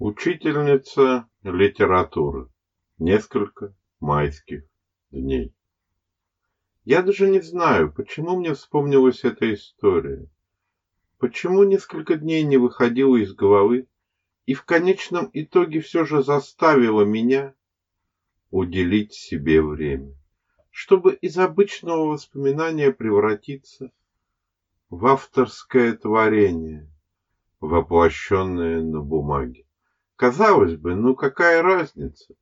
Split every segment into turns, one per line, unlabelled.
Учительница литературы. Несколько майских дней. Я даже не знаю, почему мне вспомнилась эта история. Почему несколько дней не выходила из головы и в конечном итоге все же заставила меня уделить себе время, чтобы из обычного воспоминания превратиться в авторское творение, воплощенное на бумаге. Казалось бы, ну какая разница?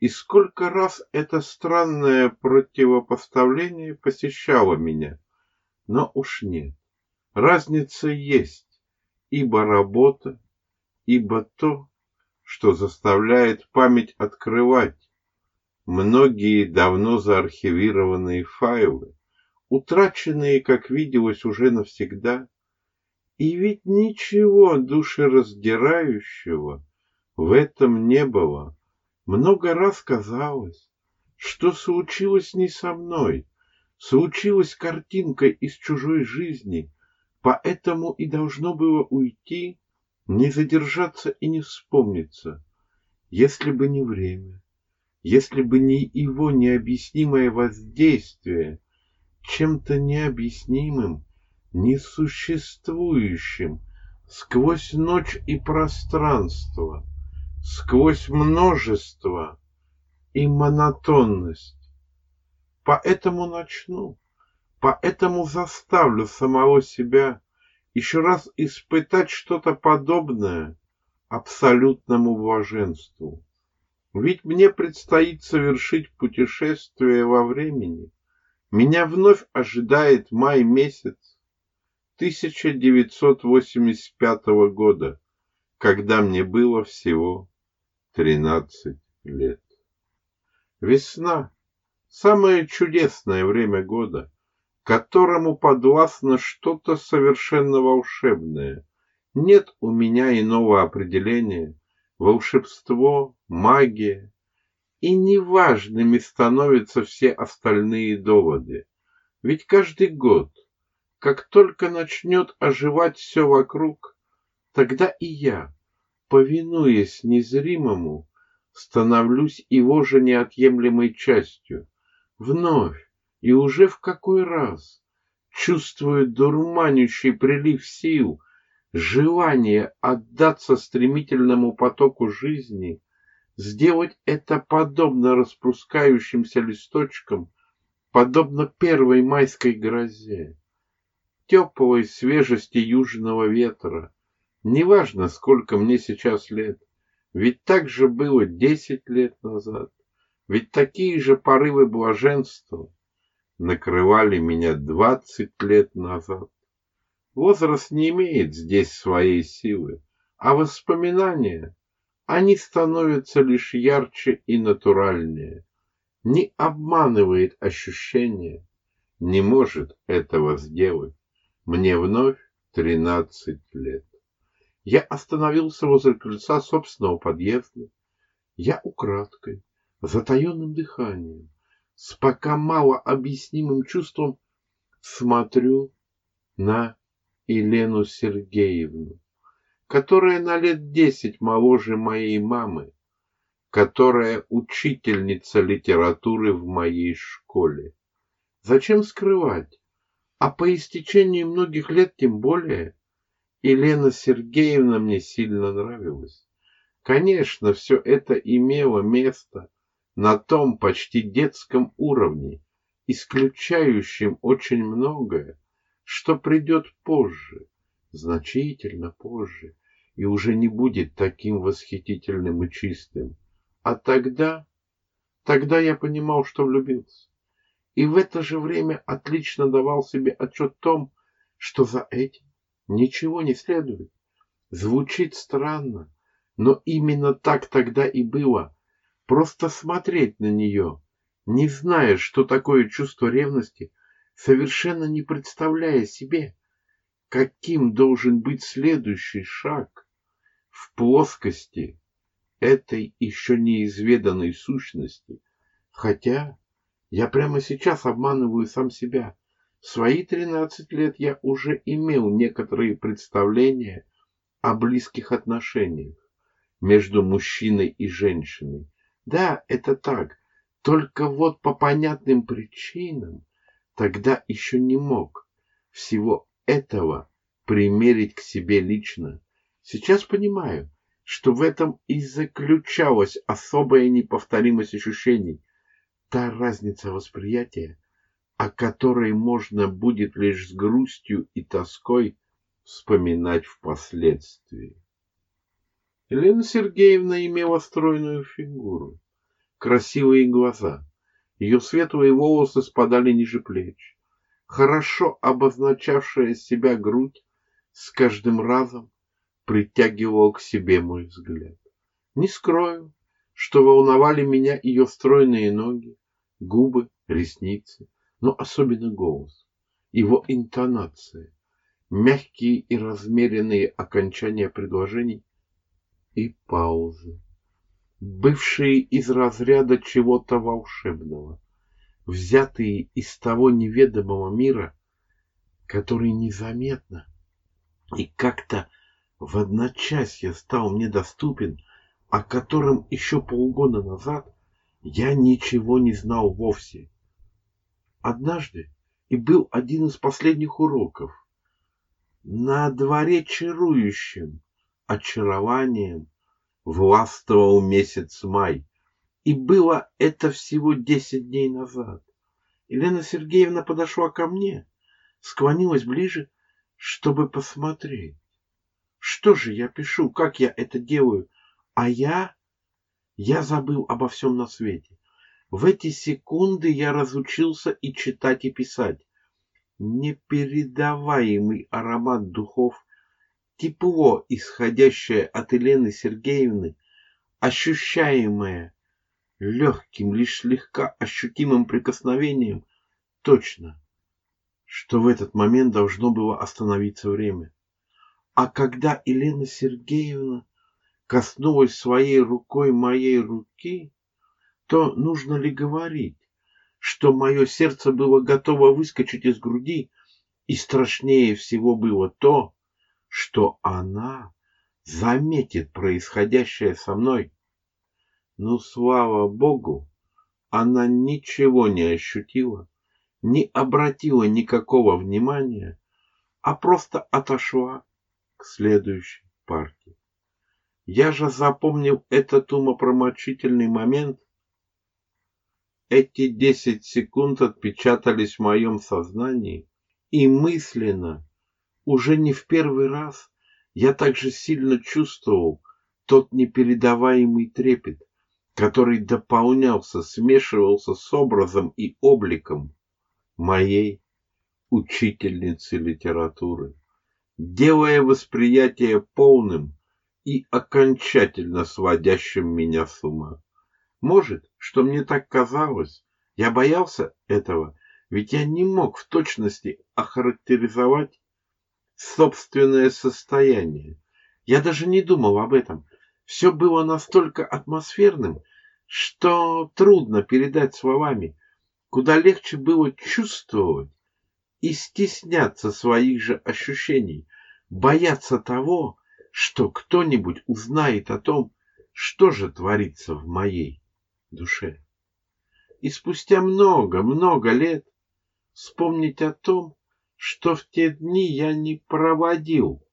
И сколько раз это странное противопоставление посещало меня. Но уж нет. Разница есть, ибо работа, ибо то, что заставляет память открывать многие давно заархивированные файлы, утраченные, как виделось, уже навсегда. И ведь ничего душераздирающего в этом не было. Много раз казалось, что случилось не со мной, случилась картинка из чужой жизни, поэтому и должно было уйти, не задержаться и не вспомниться, если бы не время, если бы не его необъяснимое воздействие, чем-то необъяснимым, несуществующим, сквозь ночь и пространство, сквозь множество и монотонность. Поэтому начну, поэтому заставлю самого себя еще раз испытать что-то подобное абсолютному блаженству. Ведь мне предстоит совершить путешествие во времени. Меня вновь ожидает май месяц 1985 года, когда мне было всего тринадцать лет. Весна – самое чудесное время года, которому подвластно что-то совершенно волшебное. Нет у меня иного определения. Волшебство, магия. И неважными становятся все остальные доводы. Ведь каждый год, как только начнет оживать все вокруг, тогда и я, повинуясь незримому, становлюсь его же неотъемлемой частью. Вновь и уже в какой раз чувствую дурманящий прилив сил, желание отдаться стремительному потоку жизни, сделать это подобно распускающимся листочкам, подобно первой майской грозе, теплой свежести южного ветра, Неважно, сколько мне сейчас лет, ведь так же было десять лет назад, ведь такие же порывы блаженства накрывали меня двадцать лет назад. Возраст не имеет здесь своей силы, а воспоминания, они становятся лишь ярче и натуральнее. Не обманывает ощущение, не может этого сделать. Мне вновь тринадцать лет. Я остановился возле крыльца собственного подъезда. Я украдкой, затаенным дыханием, с пока мало объяснимым чувством смотрю на Елену Сергеевну, которая на лет десять моложе моей мамы, которая учительница литературы в моей школе. Зачем скрывать? А по истечении многих лет тем более – Елена Сергеевна мне сильно нравилась. Конечно, все это имело место на том почти детском уровне, исключающем очень многое, что придет позже, значительно позже, и уже не будет таким восхитительным и чистым. А тогда, тогда я понимал, что влюбился. И в это же время отлично давал себе отчет том, что за этим ничего не следует. Звучит странно, но именно так тогда и было. Просто смотреть на нее, не зная, что такое чувство ревности, совершенно не представляя себе, каким должен быть следующий шаг в плоскости этой еще неизведанной сущности. Хотя я прямо сейчас обманываю сам себя. Свои тринадцать лет я уже имел некоторые представления о близких отношениях. между мужчиной и женщиной. Да, это так. Только вот по понятным причинам тогда еще не мог всего этого примерить к себе лично. Сейчас понимаю, что в этом и заключалась особая неповторимость ощущений, та разница восприятия, о которой можно будет лишь с грустью и тоской вспоминать впоследствии. Елена Сергеевна имела стройную фигуру, красивые глаза. Ее светлые волосы спадали ниже плеч. Хорошо обозначавшая себя грудь с каждым разом притягивал к себе мой взгляд. Не скрою, что волновали меня ее стройные ноги, губы, ресницы, но особенно голос, его интонация, мягкие и размеренные окончания предложений и паузы, бывшие из разряда чего-то волшебного, взятые из того неведомого мира, который незаметно и как-то в одночасье стал мне доступен, о котором еще полгода назад я ничего не знал вовсе. Однажды и был один из последних уроков. На дворе чарующим очарованием властвовал месяц май, и было это всего десять дней назад. Елена Сергеевна подошла ко мне, склонилась ближе, чтобы посмотреть. Что же я пишу, как я это делаю? А я... Я забыл обо всем на свете. В эти секунды я разучился и читать, и писать. Непередаваемый аромат духов, тепло, исходящее от Елены Сергеевны, ощущаемое легким, лишь слегка ощутимым прикосновением, точно, что в этот момент должно было остановиться время. А когда Елена Сергеевна коснулась своей рукой моей руки, то нужно ли говорить, что мое сердце было готово выскочить из груди, и страшнее всего было то, что она заметит происходящее со мной. Но, слава Богу, она ничего не ощутила, не обратила никакого внимания, а просто отошла к следующей партии. Я же запомнил этот умопромочительный момент. Эти десять секунд отпечатались в моем сознании, и мысленно, уже не в первый раз, я также сильно чувствовал тот непередаваемый трепет, который дополнялся, смешивался с образом и обликом моей учительницы литературы делая восприятие полным и окончательно сводящим меня с ума. Может, что мне так казалось, я боялся этого, ведь я не мог в точности охарактеризовать собственное состояние. Я даже не думал об этом. Все было настолько атмосферным, что трудно передать словами. Куда легче было чувствовать и стесняться своих же ощущений, бояться того, что кто-нибудь узнает о том, что же творится в моей душе. И спустя много-много лет вспомнить о том, что в те дни я не проводил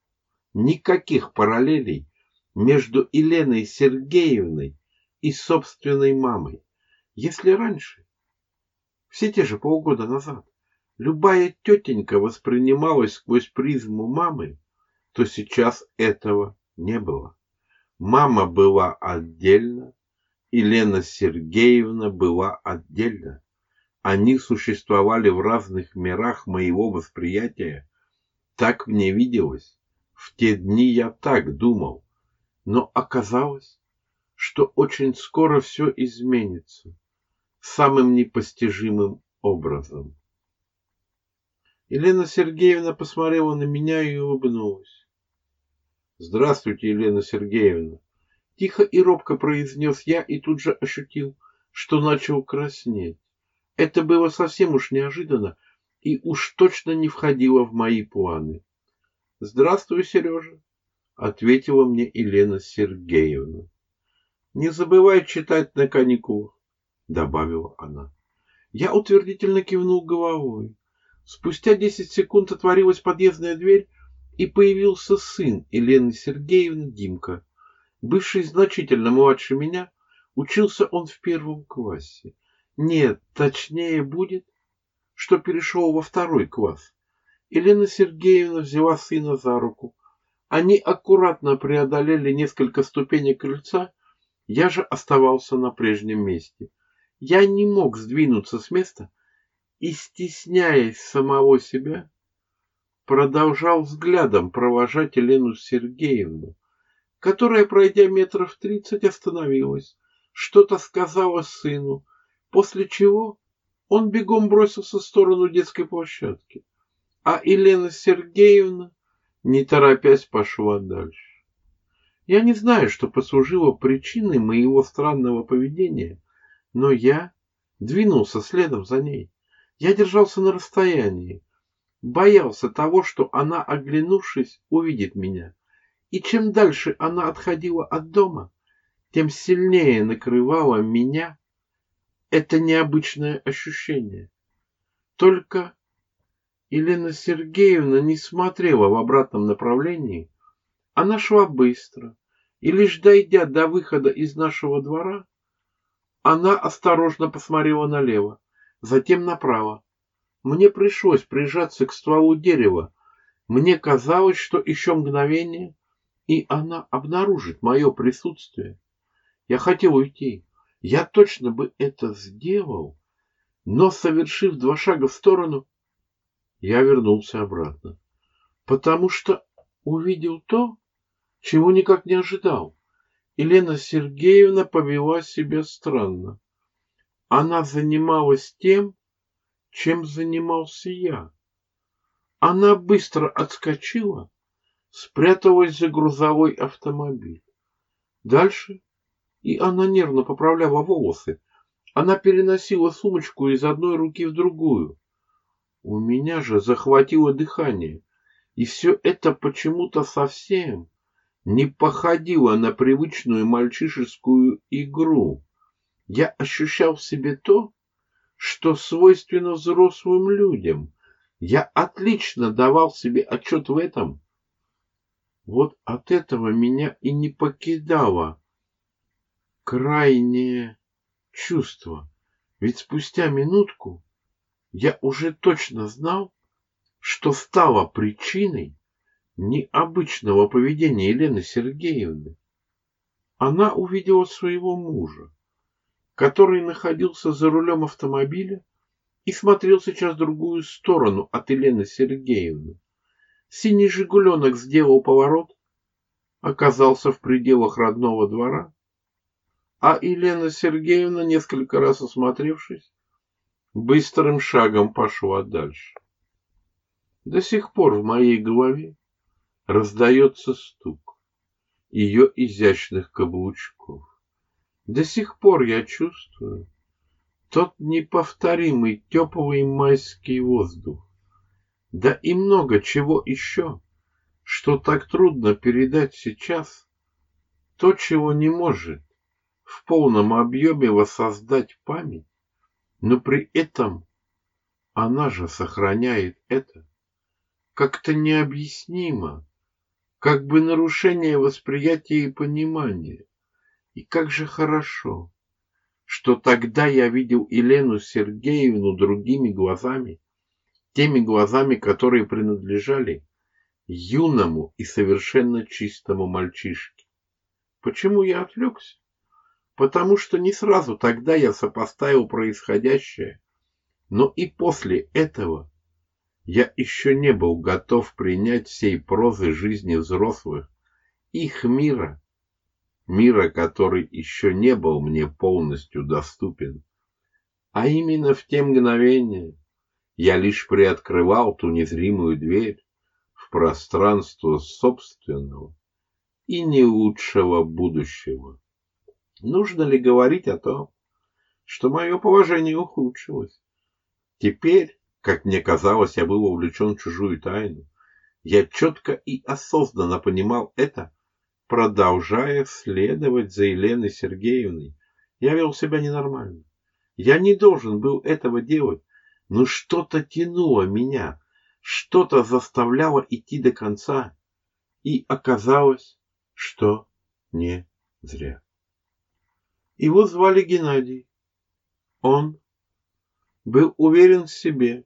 никаких параллелей между Еленой Сергеевной и собственной мамой. Если раньше, все те же полгода назад, любая тетенька воспринималась сквозь призму мамы, то сейчас этого не было. Мама была отдельно, и Лена Сергеевна была отдельно. Они существовали в разных мирах моего восприятия. Так мне виделось. В те дни я так думал. Но оказалось, что очень скоро все изменится самым непостижимым образом. Елена Сергеевна посмотрела на меня и улыбнулась. «Здравствуйте, Елена Сергеевна!» Тихо и робко произнес я и тут же ощутил, что начал краснеть. Это было совсем уж неожиданно и уж точно не входило в мои планы. «Здравствуй, Сережа!» ответила мне Елена Сергеевна. Не забывай читать на каникулах, добавила она. Я утвердительно кивнул головой. Спустя десять секунд отворилась подъездная дверь, и появился сын Елены Сергеевны Димка. Бывший значительно младше меня, учился он в первом классе. Нет, точнее будет, что перешел во второй класс. Елена Сергеевна взяла сына за руку. Они аккуратно преодолели несколько ступенек крыльца, я же оставался на прежнем месте. Я не мог сдвинуться с места и, стесняясь самого себя, продолжал взглядом провожать Елену Сергеевну, которая, пройдя метров тридцать, остановилась, что-то сказала сыну, после чего он бегом бросился в сторону детской площадки, а Елена Сергеевна, не торопясь, пошла дальше. Я не знаю, что послужило причиной моего странного поведения, но я двинулся следом за ней. Я держался на расстоянии, боялся того, что она, оглянувшись, увидит меня. И чем дальше она отходила от дома, тем сильнее накрывало меня это необычное ощущение. Только Елена Сергеевна не смотрела в обратном направлении. Она шла быстро, и лишь дойдя до выхода из нашего двора, она осторожно посмотрела налево, затем направо. Мне пришлось прижаться к стволу дерева. Мне казалось, что еще мгновение, и она обнаружит мое присутствие. Я хотел уйти. Я точно бы это сделал, но, совершив два шага в сторону, я вернулся обратно, потому что увидел то, чего никак не ожидал. Елена Сергеевна повела себя странно. Она занималась тем, чем занимался я. Она быстро отскочила, спряталась за грузовой автомобиль. Дальше и она нервно поправляла волосы. Она переносила сумочку из одной руки в другую. У меня же захватило дыхание, и все это почему-то совсем не походило на привычную мальчишескую игру. Я ощущал в себе то, что свойственно взрослым людям. Я отлично давал себе отчет в этом. Вот от этого меня и не покидало крайнее чувство. Ведь спустя минутку я уже точно знал, что стало причиной необычного поведения Елены Сергеевны. Она увидела своего мужа, который находился за рулем автомобиля и смотрел сейчас в другую сторону от Елены Сергеевны. Синий «Жигуленок» сделал поворот, оказался в пределах родного двора а Елена Сергеевна, несколько раз осмотревшись, быстрым шагом пошла дальше. До сих пор в моей голове раздается стук ее изящных каблучков. До сих пор я чувствую тот неповторимый теплый майский воздух, да и много чего еще, что так трудно передать сейчас, то, чего не может в полном объеме воссоздать память, но при этом она же сохраняет это как-то необъяснимо, как бы нарушение восприятия и понимания. И как же хорошо, что тогда я видел Елену Сергеевну другими глазами, теми глазами, которые принадлежали юному и совершенно чистому мальчишке. Почему я отвлекся? потому что не сразу тогда я сопоставил происходящее, но и после этого я еще не был готов принять всей прозы жизни взрослых, их мира, мира, который еще не был мне полностью доступен. А именно в те мгновения я лишь приоткрывал ту незримую дверь в пространство собственного и не лучшего будущего. Нужно ли говорить о том, что мое положение ухудшилось? Теперь, как мне казалось, я был увлечен в чужую тайну. Я четко и осознанно понимал это, продолжая следовать за Еленой Сергеевной. Я вел себя ненормально. Я не должен был этого делать, но что-то тянуло меня, что-то заставляло идти до конца. И оказалось, что не зря. Его звали Геннадий. Он был уверен в себе.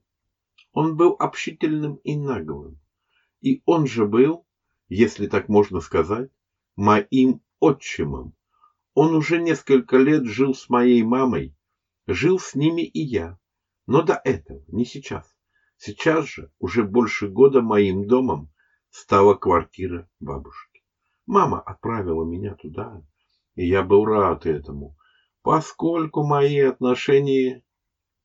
Он был общительным и наглым. И он же был, если так можно сказать, моим отчимом. Он уже несколько лет жил с моей мамой, жил с ними и я. Но до этого, не сейчас. Сейчас же, уже больше года моим домом стала квартира бабушки. Мама отправила меня туда, и я был рад этому, поскольку мои отношения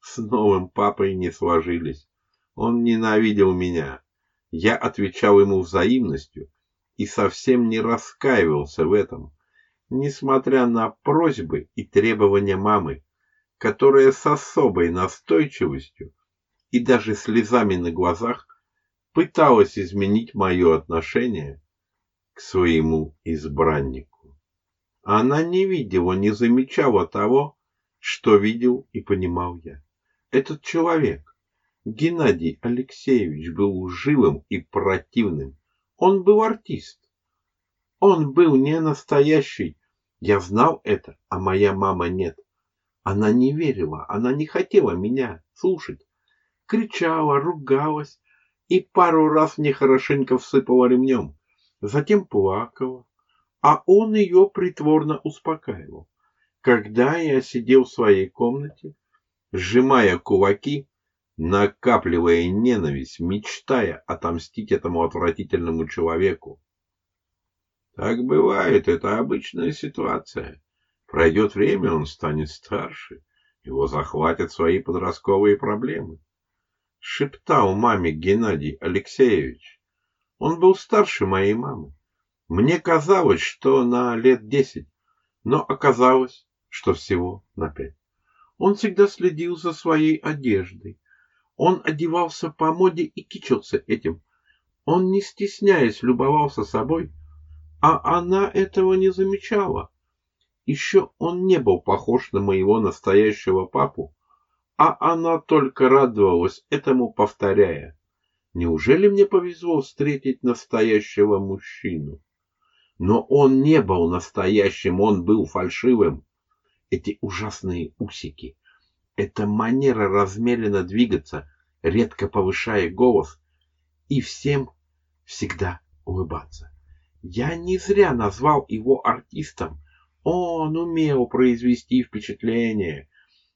с новым папой не сложились. Он ненавидел меня. Я отвечал ему взаимностью и совсем не раскаивался в этом, несмотря на просьбы и требования мамы, которая с особой настойчивостью и даже слезами на глазах пыталась изменить мое отношение к своему избраннику. Она не видела, не замечала того, что видел и понимал я. Этот человек, Геннадий Алексеевич, был живым и противным. Он был артист. Он был не настоящий. Я знал это, а моя мама нет. Она не верила, она не хотела меня слушать. Кричала, ругалась и пару раз мне хорошенько всыпала ремнем. Затем плакала, а он ее притворно успокаивал. Когда я сидел в своей комнате, сжимая кулаки, накапливая ненависть, мечтая отомстить этому отвратительному человеку. Так бывает, это обычная ситуация. Пройдет время, он станет старше, его захватят свои подростковые проблемы. Шептал маме Геннадий Алексеевич. Он был старше моей мамы. Мне казалось, что на лет десять, но оказалось, что всего на пять. Он всегда следил за своей одеждой. Он одевался по моде и кичился этим. Он, не стесняясь, любовался собой, а она этого не замечала. Еще он не был похож на моего настоящего папу, а она только радовалась этому, повторяя. Неужели мне повезло встретить настоящего мужчину? Но он не был настоящим, он был фальшивым. Эти ужасные усики, эта манера размеренно двигаться, редко повышая голос, и всем всегда улыбаться. Я не зря назвал его артистом. Он умел произвести впечатление.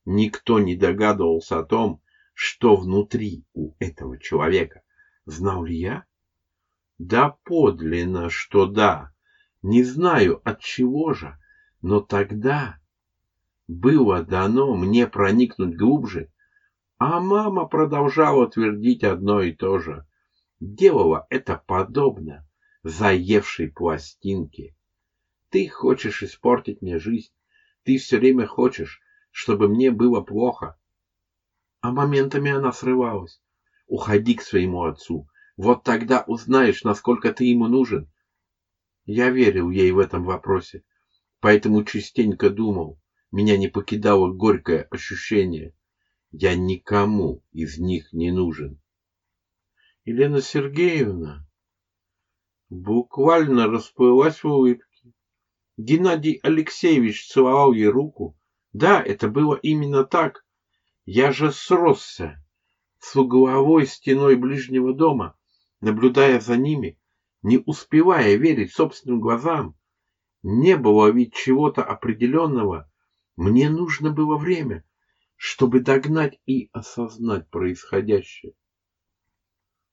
Никто не догадывался о том, что внутри у этого человека. Знал ли я? Да подлинно, что да. Не знаю от чего же, но тогда было дано мне проникнуть глубже, а мама продолжала твердить одно и то же. Делала это подобно заевшей пластинке. Ты хочешь испортить мне жизнь. Ты все время хочешь, чтобы мне было плохо. А моментами она срывалась. Уходи к своему отцу. Вот тогда узнаешь, насколько ты ему нужен. Я верил ей в этом вопросе, поэтому частенько думал. Меня не покидало горькое ощущение. Я никому из них не нужен. Елена Сергеевна буквально расплылась в улыбке. Геннадий Алексеевич целовал ей руку. Да, это было именно так. Я же сросся с угловой стеной ближнего дома, наблюдая за ними, не успевая верить собственным глазам. Не было ведь чего-то определенного. Мне нужно было время, чтобы догнать и осознать происходящее.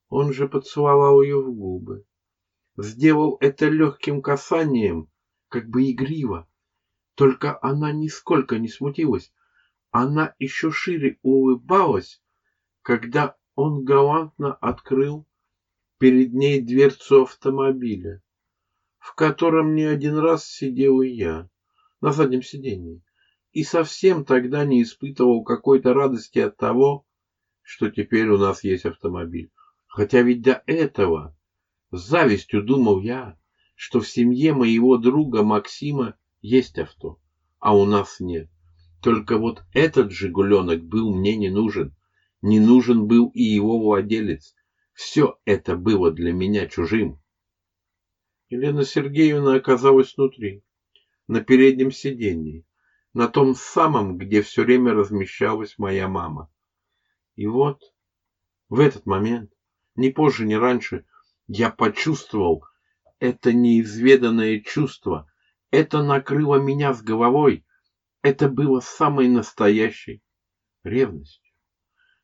Он же поцеловал ее в губы. Сделал это легким касанием, как бы игриво. Только она нисколько не смутилась. Она еще шире улыбалась, когда он галантно открыл перед ней дверцу автомобиля, в котором не один раз сидел и я, на заднем сиденье, и совсем тогда не испытывал какой-то радости от того, что теперь у нас есть автомобиль. Хотя ведь до этого С завистью думал я, что в семье моего друга Максима есть авто, а у нас нет. Только вот этот «Жигуленок» был мне не нужен. Не нужен был и его владелец. Все это было для меня чужим. Елена Сергеевна оказалась внутри, на переднем сиденье, на том самом, где все время размещалась моя мама. И вот в этот момент, ни позже, ни раньше, я почувствовал это неизведанное чувство. Это накрыло меня с головой. Это было самой настоящей ревностью.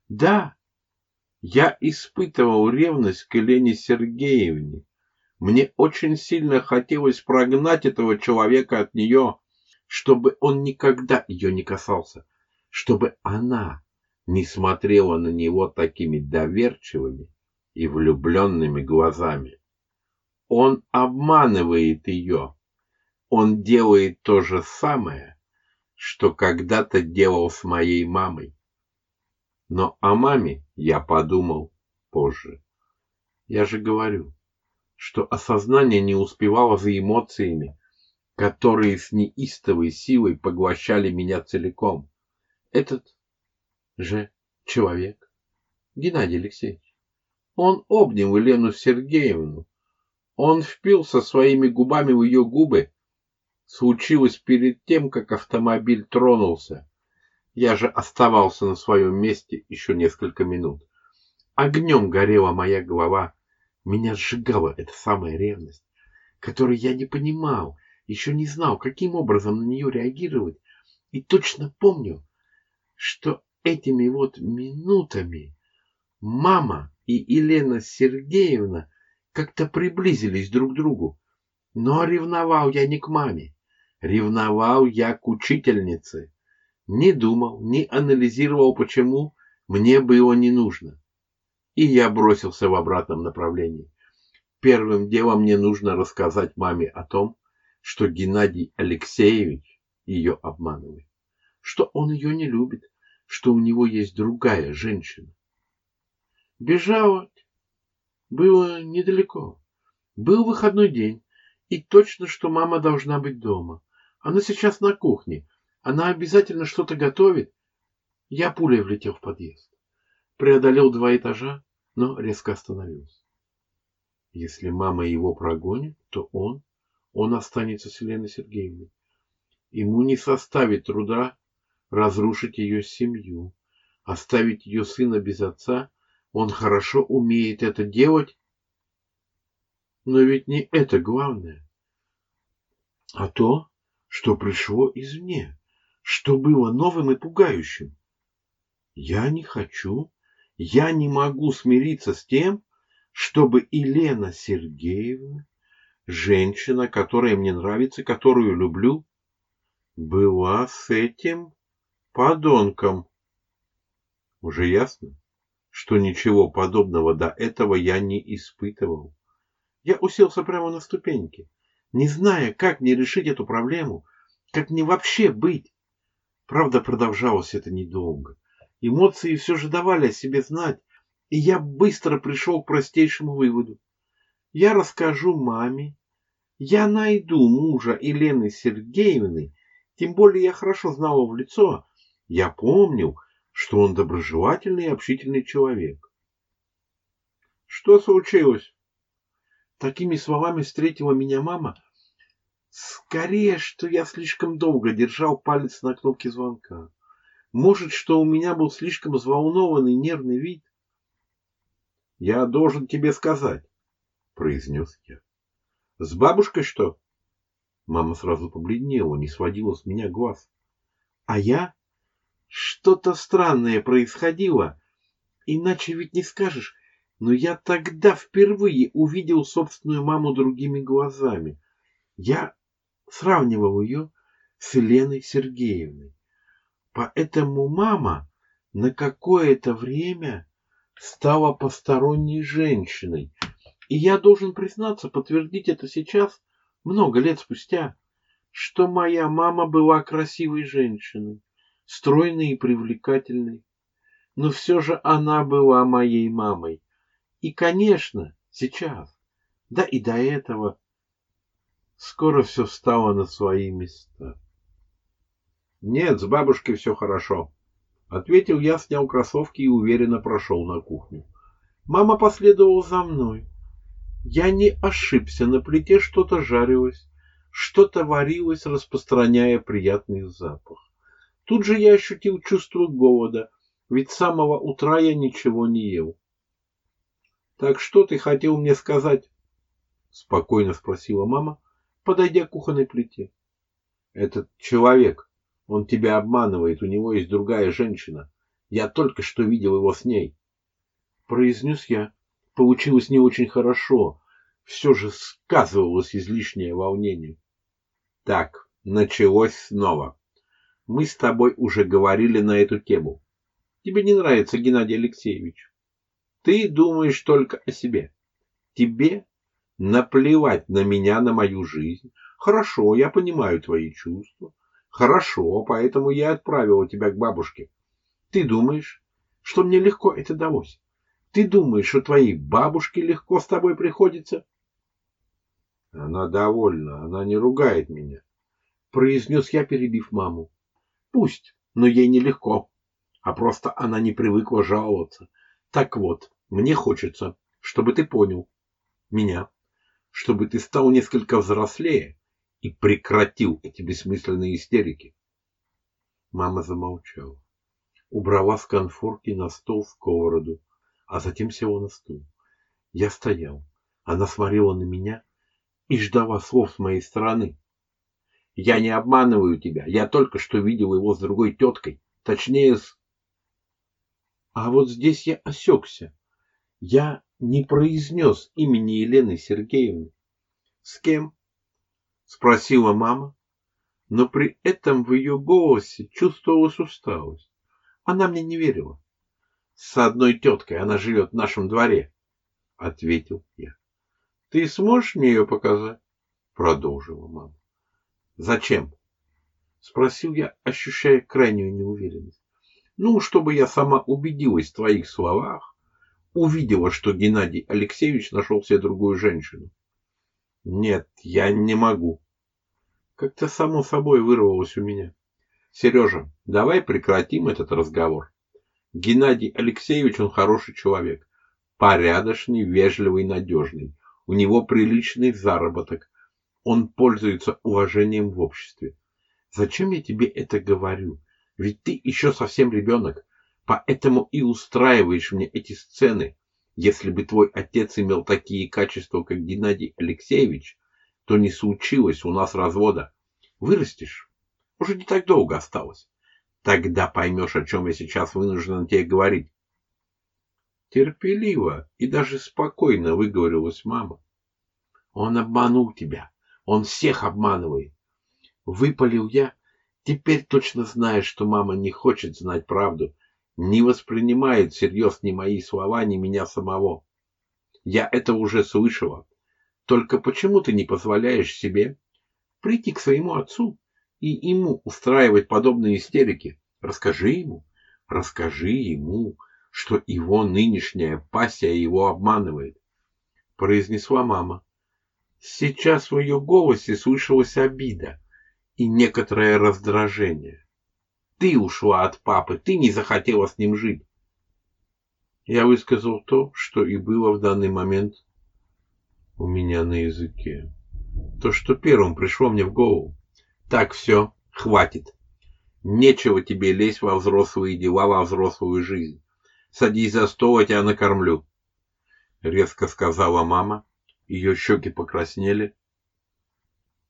Да, я испытывал ревность к Елене Сергеевне. Мне очень сильно хотелось прогнать этого человека от нее, чтобы он никогда ее не касался, чтобы она не смотрела на него такими доверчивыми и влюбленными глазами. Он обманывает ее. Он делает то же самое, что когда-то делал с моей мамой. Но о маме я подумал позже. Я же говорю, что осознание не успевало за эмоциями, которые с неистовой силой поглощали меня целиком. Этот же человек, Геннадий Алексеевич. Он обнял Елену Сергеевну. Он впился своими губами в ее губы. Случилось перед тем, как автомобиль тронулся. Я же оставался на своем месте еще несколько минут. Огнем горела моя голова. Меня сжигала эта самая ревность, которую я не понимал, еще не знал, каким образом на нее реагировать. И точно помню, что этими вот минутами мама и Елена Сергеевна как-то приблизились друг к другу. Но ревновал я не к маме, ревновал я к учительнице. Не думал, не анализировал, почему мне было не нужно. И я бросился в обратном направлении. Первым делом мне нужно рассказать маме о том, что Геннадий Алексеевич ее обманывает, что он ее не любит, что у него есть другая женщина. Бежать было недалеко. Был выходной день, и точно, что мама должна быть дома. Она сейчас на кухне, она обязательно что-то готовит. Я пулей влетел в подъезд. Преодолел два этажа, но резко остановился. Если мама его прогонит, то он, он останется с Еленой Сергеевной. Ему не составит труда разрушить ее семью, оставить ее сына без отца. Он хорошо умеет это делать, но ведь не это главное, а то, что пришло извне что было новым и пугающим. Я не хочу, я не могу смириться с тем, чтобы Елена Сергеевна, женщина, которая мне нравится, которую люблю, была с этим подонком. Уже ясно, что ничего подобного до этого я не испытывал. Я уселся прямо на ступеньки, не зная, как мне решить эту проблему, как мне вообще быть. Правда, продолжалось это недолго. Эмоции все же давали о себе знать, и я быстро пришел к простейшему выводу. Я расскажу маме, я найду мужа Елены Сергеевны, тем более я хорошо знал его в лицо. Я помнил, что он доброжелательный и общительный человек. Что случилось? Такими словами встретила меня мама, Скорее, что я слишком долго держал палец на кнопке звонка. Может, что у меня был слишком взволнованный нервный вид. «Я должен тебе сказать», — произнес я. «С бабушкой что?» Мама сразу побледнела, не сводила с меня глаз. «А я?» Что-то странное происходило. Иначе ведь не скажешь. Но я тогда впервые увидел собственную маму другими глазами. Я сравнивал ее с Еленой Сергеевной. Поэтому мама на какое-то время стала посторонней женщиной. И я должен признаться, подтвердить это сейчас, много лет спустя, что моя мама была красивой женщиной, стройной и привлекательной. Но все же она была моей мамой. И, конечно, сейчас, Да и до этого скоро все встало на свои места. Нет, с бабушкой все хорошо. Ответил я, снял кроссовки и уверенно прошел на кухню. Мама последовала за мной. Я не ошибся, на плите что-то жарилось, что-то варилось, распространяя приятный запах. Тут же я ощутил чувство голода, ведь с самого утра я ничего не ел. — Так что ты хотел мне сказать? — спокойно спросила мама, подойдя к кухонной плите. — Этот человек, он тебя обманывает, у него есть другая женщина. Я только что видел его с ней. Произнес я. Получилось не очень хорошо. Все же сказывалось излишнее волнение. Так, началось снова. Мы с тобой уже говорили на эту тему. Тебе не нравится Геннадий Алексеевич. Ты думаешь только о себе. Тебе наплевать на меня, на мою жизнь. Хорошо, я понимаю твои чувства. Хорошо, поэтому я отправила тебя к бабушке. Ты думаешь, что мне легко это далось? Ты думаешь, что твоей бабушке легко с тобой приходится? Она довольна, она не ругает меня. Произнес я, перебив маму. Пусть, но ей нелегко. А просто она не привыкла жаловаться. Так вот, мне хочется, чтобы ты понял меня, чтобы ты стал несколько взрослее и прекратил эти бессмысленные истерики. Мама замолчала, убрала с конфорки на стол сковороду, а затем села на стул. Я стоял. Она смотрела на меня и ждала слов с моей стороны. Я не обманываю тебя. Я только что видел его с другой теткой. Точнее, с... А вот здесь я осекся. Я не произнес имени Елены Сергеевны. С кем? Спросила мама, но при этом в ее голосе чувствовалась усталость. Она мне не верила. С одной теткой она живет в нашем дворе, ответил я. Ты сможешь мне ее показать? Продолжила мама. Зачем? Спросил я, ощущая крайнюю неуверенность. Ну, чтобы я сама убедилась в твоих словах, увидела, что Геннадий Алексеевич нашел себе другую женщину. Нет, я не могу. Как-то само собой вырвалось у меня. Сережа, давай прекратим этот разговор. Геннадий Алексеевич, он хороший человек. Порядочный, вежливый, надежный. У него приличный заработок он пользуется уважением в обществе. Зачем я тебе это говорю? Ведь ты еще совсем ребенок, поэтому и устраиваешь мне эти сцены. Если бы твой отец имел такие качества, как Геннадий Алексеевич, то не случилось у нас развода. Вырастешь, уже не так долго осталось. Тогда поймешь, о чем я сейчас вынужден тебе говорить. Терпеливо и даже спокойно выговорилась мама. Он обманул тебя. Он всех обманывает. Выпалил я, теперь точно зная, что мама не хочет знать правду, не воспринимает всерьез ни мои слова, ни меня самого. Я это уже слышала. Только почему ты не позволяешь себе прийти к своему отцу и ему устраивать подобные истерики? Расскажи ему, расскажи ему, что его нынешняя пассия его обманывает, произнесла мама. Сейчас в ее голосе слышалась обида и некоторое раздражение. Ты ушла от папы, ты не захотела с ним жить. Я высказал то, что и было в данный момент у меня на языке. То, что первым пришло мне в голову. Так, все, хватит. Нечего тебе лезть во взрослые дела, во взрослую жизнь. Садись за стол, я тебя накормлю. Резко сказала мама ее щеки покраснели.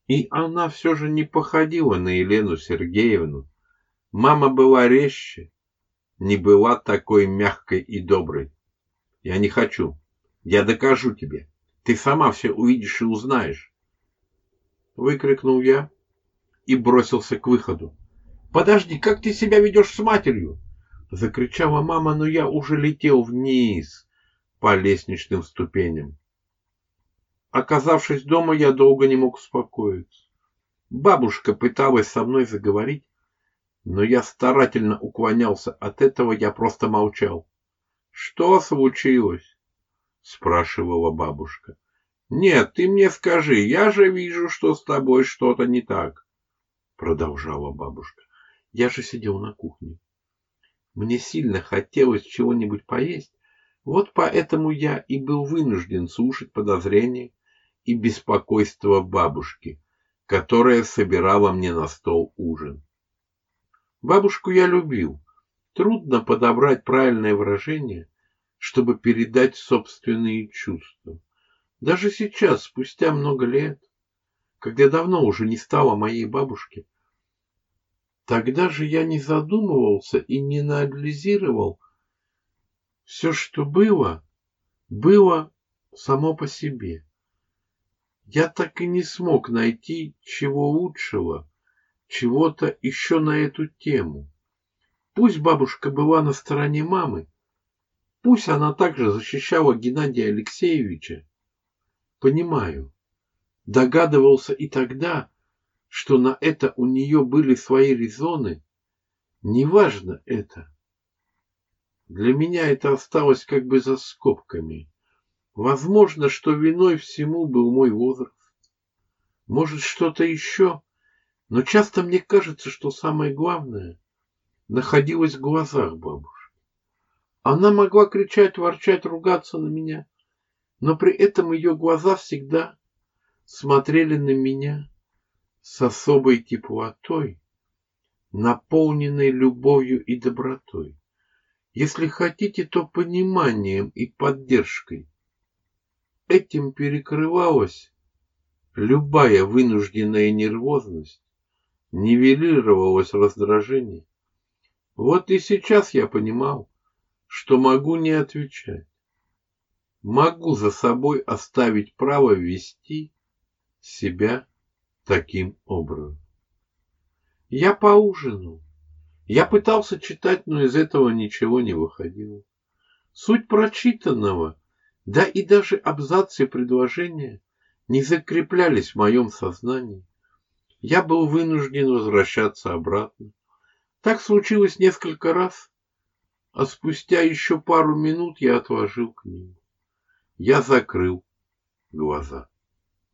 И она все же не походила на Елену Сергеевну. Мама была резче, не была такой мягкой и доброй. Я не хочу. Я докажу тебе. Ты сама все увидишь и узнаешь. Выкрикнул я и бросился к выходу. «Подожди, как ты себя ведешь с матерью?» Закричала мама, но я уже летел вниз по лестничным ступеням. Оказавшись дома, я долго не мог успокоиться. Бабушка пыталась со мной заговорить, но я старательно уклонялся от этого, я просто молчал. «Что случилось?» — спрашивала бабушка. Нет, ты мне скажи, я же вижу, что с тобой что-то не так, продолжала бабушка. Я же сидел на кухне. Мне сильно хотелось чего-нибудь поесть, вот поэтому я и был вынужден слушать подозрения и беспокойство бабушки, которая собирала мне на стол ужин. Бабушку я любил. Трудно подобрать правильное выражение, чтобы передать собственные чувства. Даже сейчас, спустя много лет, когда давно уже не стало моей бабушки, тогда же я не задумывался и не анализировал все, что было, было само по себе. Я так и не смог найти чего лучшего, чего-то еще на эту тему. Пусть бабушка была на стороне мамы, пусть она также защищала Геннадия Алексеевича, понимаю, догадывался и тогда, что на это у нее были свои резоны, неважно это. Для меня это осталось как бы за скобками. Возможно, что виной всему был мой возраст. Может, что-то еще. Но часто мне кажется, что самое главное находилось в глазах бабушки. Она могла кричать, ворчать, ругаться на меня, но при этом ее глаза всегда смотрели на меня с особой теплотой, наполненной любовью и добротой если хотите, то пониманием и поддержкой. Этим перекрывалась любая вынужденная нервозность, нивелировалось раздражение. Вот и сейчас я понимал, что могу не отвечать. Могу за собой оставить право вести себя таким образом. Я поужинал. Я пытался читать, но из этого ничего не выходило. Суть прочитанного, да и даже абзацы предложения не закреплялись в моем сознании. Я был вынужден возвращаться обратно. Так случилось несколько раз, а спустя еще пару минут я отложил книгу. Я закрыл глаза.